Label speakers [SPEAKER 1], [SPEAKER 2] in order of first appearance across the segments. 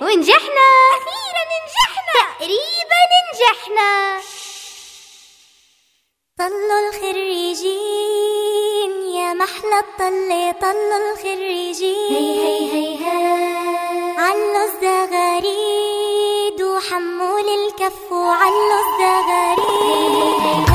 [SPEAKER 1] ونجحنا. أخيرا نجحنا. تقريبا نجحنا.
[SPEAKER 2] طلوا الخريجين يا محلى الطلة طلوا الخريجين.
[SPEAKER 1] هي هي هي هي.
[SPEAKER 2] علوا الزغاريد وحموا الكف وعلوا الزغاريد.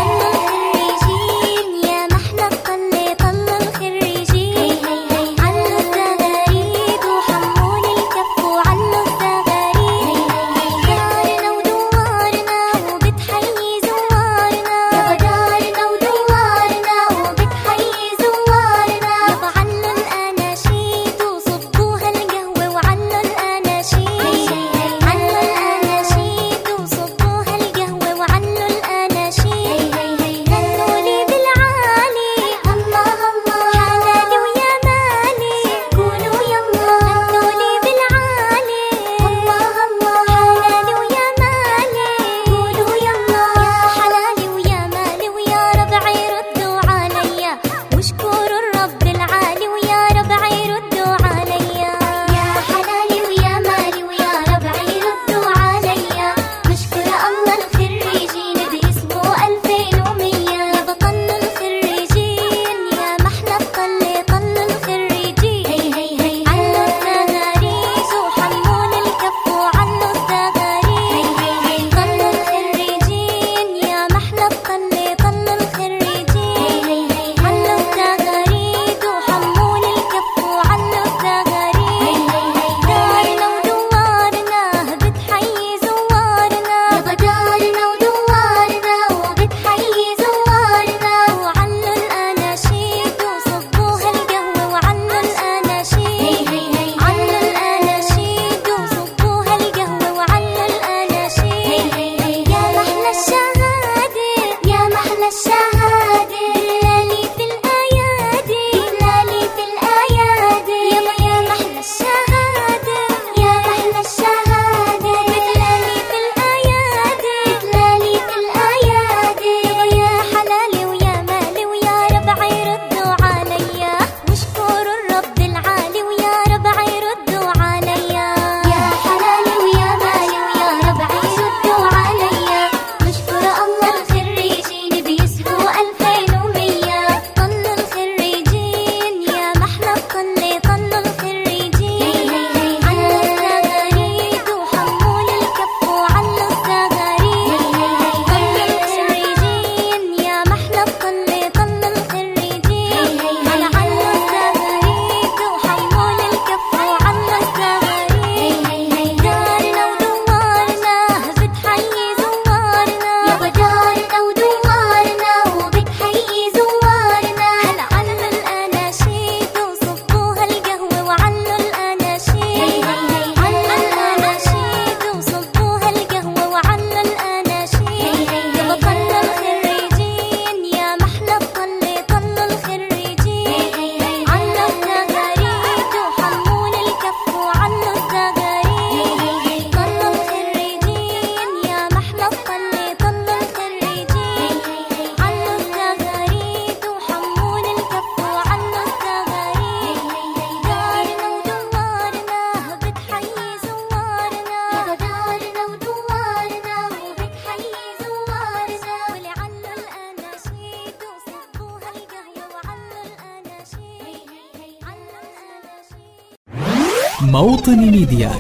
[SPEAKER 3] موطن ميديا.